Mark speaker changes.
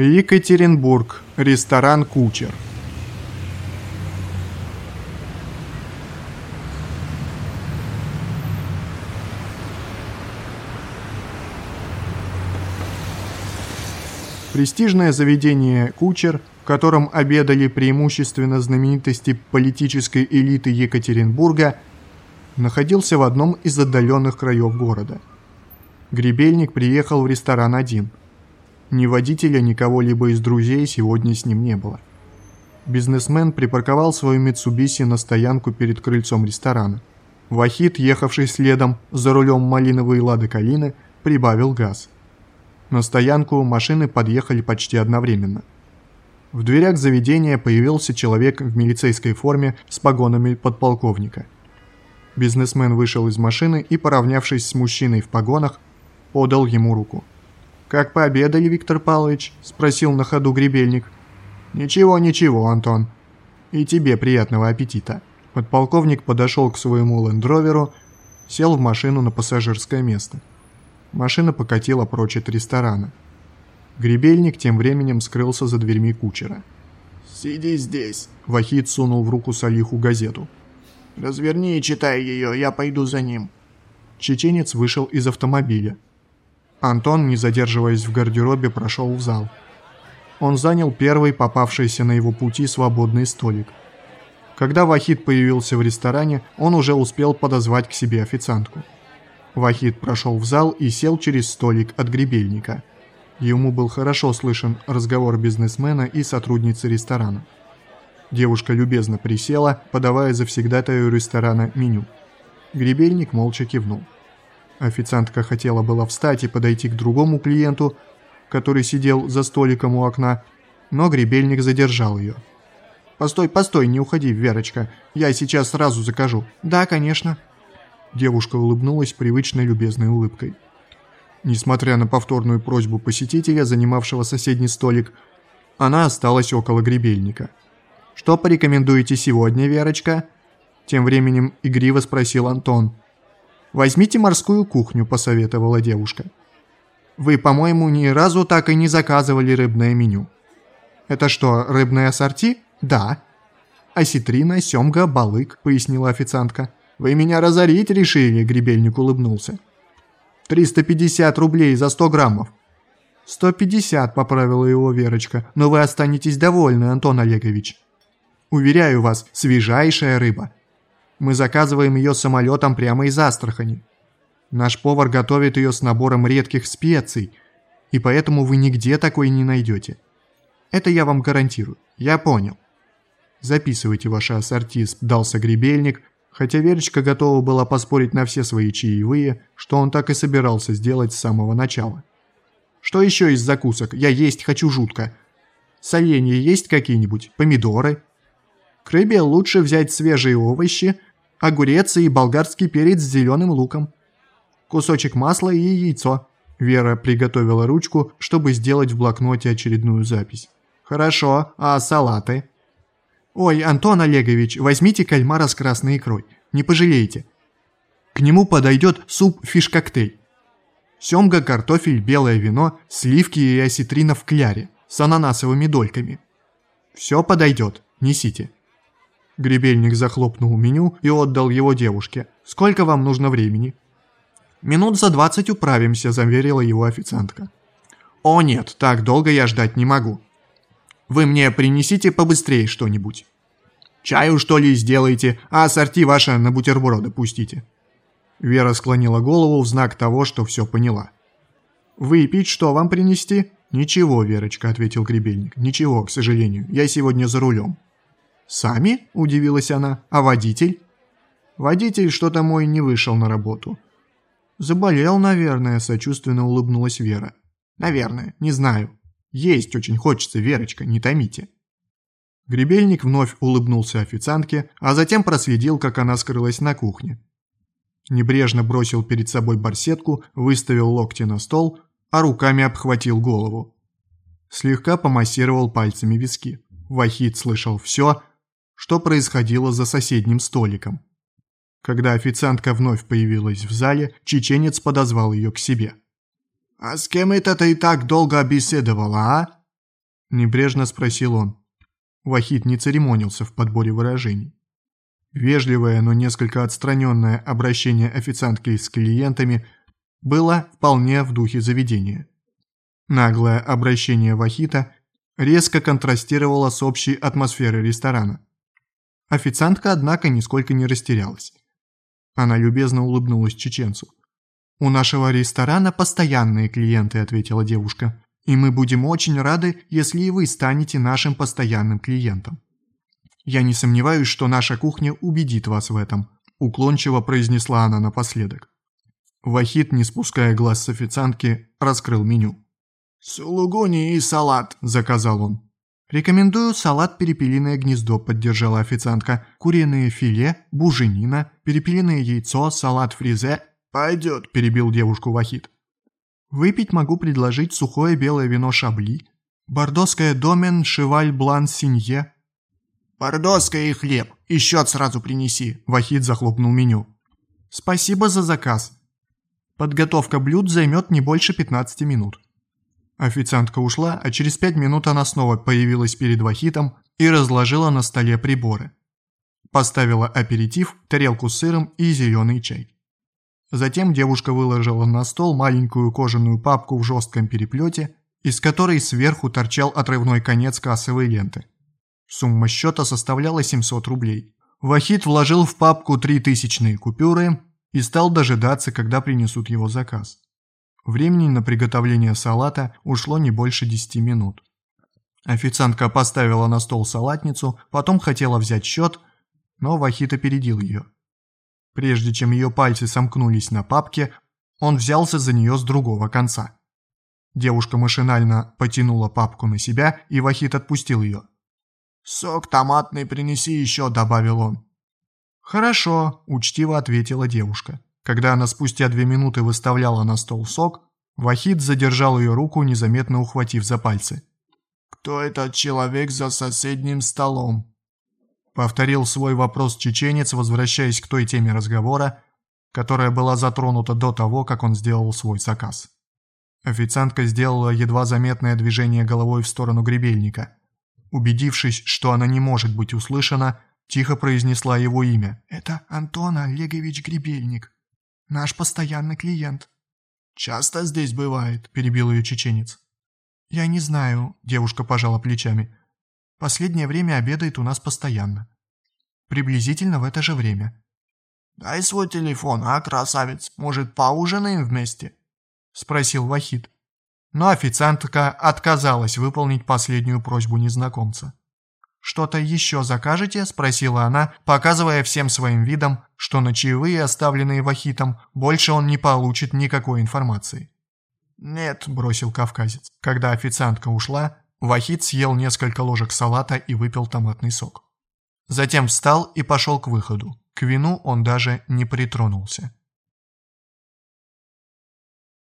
Speaker 1: Екатеринбург. Ресторан «Кучер». Престижное заведение «Кучер», в котором обедали преимущественно знаменитости политической элиты Екатеринбурга, находился в одном из отдаленных краев города. Гребельник приехал в ресторан один – ни водителя, ни кого-либо из друзей сегодня с ним не было. Бизнесмен припарковал свою Митсубиси на стоянку перед крыльцом ресторана. Вахид, ехавший следом за рулем малиновой Лады Калины, прибавил газ. На стоянку машины подъехали почти одновременно. В дверях заведения появился человек в милицейской форме с погонами подполковника. Бизнесмен вышел из машины и, поравнявшись с мужчиной в погонах, подал ему руку. «Как пообедали, Виктор Павлович?» – спросил на ходу гребельник. «Ничего, ничего, Антон. И тебе приятного аппетита». Подполковник подошел к своему лендроверу, сел в машину на пассажирское место. Машина покатила прочь от ресторана. Гребельник тем временем скрылся за дверьми кучера.
Speaker 2: «Сиди здесь», –
Speaker 1: Вахид сунул в руку Салиху газету.
Speaker 2: «Разверни и читай ее, я пойду за ним».
Speaker 1: Чеченец вышел из автомобиля. Антон, не задерживаясь в гардеробе, прошел в зал. Он занял первый попавшийся на его пути свободный столик. Когда Вахид появился в ресторане, он уже успел подозвать к себе официантку. Вахид прошел в зал и сел через столик от гребельника. Ему был хорошо слышен разговор бизнесмена и сотрудницы ресторана. Девушка любезно присела, подавая завсегдатаю ресторана меню. Гребельник молча кивнул. Официантка хотела было встать и подойти к другому клиенту, который сидел за столиком у окна, но гребельник задержал ее. «Постой, постой, не уходи, Верочка, я сейчас сразу закажу». «Да, конечно». Девушка улыбнулась привычной любезной улыбкой. Несмотря на повторную просьбу посетителя, занимавшего соседний столик, она осталась около гребельника. «Что порекомендуете сегодня, Верочка?» Тем временем игриво спросил Антон – «Возьмите морскую кухню», – посоветовала девушка. «Вы, по-моему, ни разу так и не заказывали рыбное меню». «Это что, рыбное ассорти?» «Да». «Осетрина, семга, балык», – пояснила официантка. «Вы меня разорить решили», – гребельник улыбнулся. «350 рублей за 100 граммов». «150», – поправила его Верочка, – «но вы останетесь довольны, Антон Олегович». «Уверяю вас, свежайшая рыба. Мы заказываем ее самолетом прямо из Астрахани. Наш повар готовит ее с набором редких специй, и поэтому вы нигде такой не найдете. Это я вам гарантирую. Я понял. Записывайте ваши ассорти, дался гребельник, хотя Верочка готова была поспорить на все свои чаевые, что он так и собирался сделать с самого начала. Что еще из закусок? Я есть хочу жутко. Соленья есть какие-нибудь? Помидоры? К рыбе лучше взять свежие овощи – огурец и болгарский перец с зеленым луком. Кусочек масла и яйцо. Вера приготовила ручку, чтобы сделать в блокноте очередную запись. «Хорошо, а салаты?» «Ой, Антон Олегович, возьмите кальмара с красной икрой. Не пожалеете. К нему подойдет суп-фиш-коктейль. Семга, картофель, белое вино, сливки и осетрина в кляре с ананасовыми дольками. Все подойдет, несите». Гребельник захлопнул меню и отдал его девушке. «Сколько вам нужно времени?» «Минут за двадцать управимся», – заверила его официантка. «О нет, так долго я ждать не могу. Вы мне принесите побыстрее что-нибудь. Чаю, что ли, сделайте, а ассорти ваше на бутерброды пустите». Вера склонила голову в знак того, что все поняла. «Выпить что вам принести?» «Ничего, Верочка», – ответил Гребельник. «Ничего, к сожалению. Я сегодня за рулем». «Сами?» – удивилась она. «А водитель?» «Водитель что-то мой не вышел на работу». «Заболел, наверное», – сочувственно улыбнулась Вера. «Наверное, не знаю. Есть очень хочется, Верочка, не томите». Гребельник вновь улыбнулся официантке, а затем проследил, как она скрылась на кухне. Небрежно бросил перед собой барсетку, выставил локти на стол, а руками обхватил голову. Слегка помассировал пальцами виски. Вахид слышал все, что происходило за соседним столиком. Когда официантка вновь появилась в зале, чеченец подозвал ее к себе.
Speaker 2: «А с кем это ты так долго беседовала, а?»
Speaker 1: Небрежно спросил он. Вахид не церемонился в подборе выражений. Вежливое, но несколько отстраненное обращение официантки с клиентами было вполне в духе заведения. Наглое обращение Вахита резко контрастировало с общей атмосферой ресторана. Официантка, однако, нисколько не растерялась. Она любезно улыбнулась чеченцу. «У нашего ресторана постоянные клиенты», – ответила девушка. «И мы будем очень рады, если и вы станете нашим постоянным клиентом». «Я не сомневаюсь, что наша кухня убедит вас в этом», – уклончиво произнесла она напоследок. Вахид, не спуская глаз с официантки, раскрыл меню.
Speaker 2: «Сулугуни и салат», – заказал он.
Speaker 1: «Рекомендую салат «Перепелиное гнездо», – поддержала официантка. «Куриное филе, буженина, перепелиное яйцо, салат фризе».
Speaker 2: «Пойдет», –
Speaker 1: перебил девушку Вахид. «Выпить могу предложить сухое белое вино шабли, бордоское домен шеваль блан синье».
Speaker 2: «Бордоское и хлеб, и счет сразу принеси», –
Speaker 1: Вахид захлопнул меню. «Спасибо за заказ. Подготовка блюд займет не больше 15 минут». Официантка ушла, а через пять минут она снова появилась перед Вахитом и разложила на столе приборы. Поставила аперитив, тарелку с сыром и зеленый чай. Затем девушка выложила на стол маленькую кожаную папку в жестком переплете, из которой сверху торчал отрывной конец кассовой ленты. Сумма счета составляла 700 рублей. Вахит вложил в папку три тысячные купюры и стал дожидаться, когда принесут его заказ. Времени на приготовление салата ушло не больше 10 минут. Официантка поставила на стол салатницу, потом хотела взять счет, но Вахит опередил ее. Прежде чем ее пальцы сомкнулись на папке, он взялся за нее с другого конца. Девушка машинально потянула папку на себя, и Вахит отпустил ее.
Speaker 2: «Сок томатный принеси еще», — добавил он.
Speaker 1: «Хорошо», – учтиво ответила девушка. Когда она спустя две минуты выставляла на стол сок, Вахид задержал ее руку, незаметно ухватив за пальцы.
Speaker 2: «Кто этот человек за соседним столом?»
Speaker 1: Повторил свой вопрос чеченец, возвращаясь к той теме разговора, которая была затронута до того, как он сделал свой заказ. Официантка сделала едва заметное движение головой в сторону гребельника. Убедившись, что она не может быть услышана, тихо произнесла его имя. «Это Антон Олегович Гребельник», Наш постоянный клиент».
Speaker 2: «Часто здесь бывает?»
Speaker 1: – перебил ее чеченец. «Я не знаю», – девушка пожала плечами. «Последнее время обедает у нас постоянно. Приблизительно в это же время».
Speaker 2: «Дай свой телефон, а, красавец? Может, поужинаем вместе?»
Speaker 1: – спросил Вахид. Но официантка отказалась выполнить последнюю просьбу незнакомца. «Что-то еще закажете?» – спросила она, показывая всем своим видом, что на чаевые, оставленные Вахитом, больше он не получит никакой информации.
Speaker 2: «Нет», –
Speaker 1: бросил кавказец. Когда официантка ушла, Вахит съел несколько ложек салата и выпил томатный сок. Затем встал и пошел к выходу. К вину он даже не притронулся.